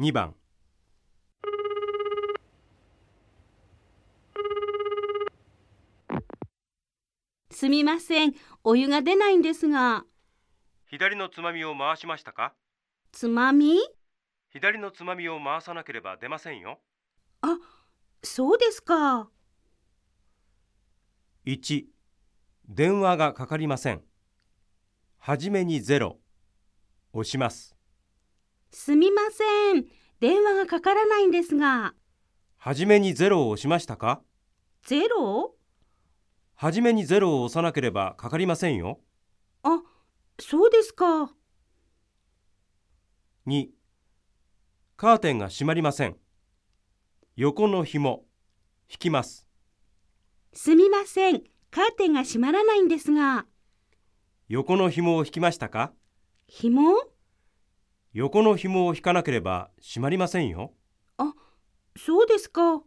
2番。すみません。お湯が出ないんですが。左のつまみを回しましたか？つまみ？左のつまみを回さなければ出ませんよ。あ、そうですか。1電話がかかりません。はじめに0押しますすみません。電話がかからないんですが。はじめに0を押しましたか？ゼロ？はじめに0を押さなければかかりませんよあ、そうですか。2カーテンが閉まりません横の紐引きますすみません。カーテンが閉まらないんですが。横の紐を引きましたか？紐？横の紐を引かなければ閉まりませんよあ、そうですか。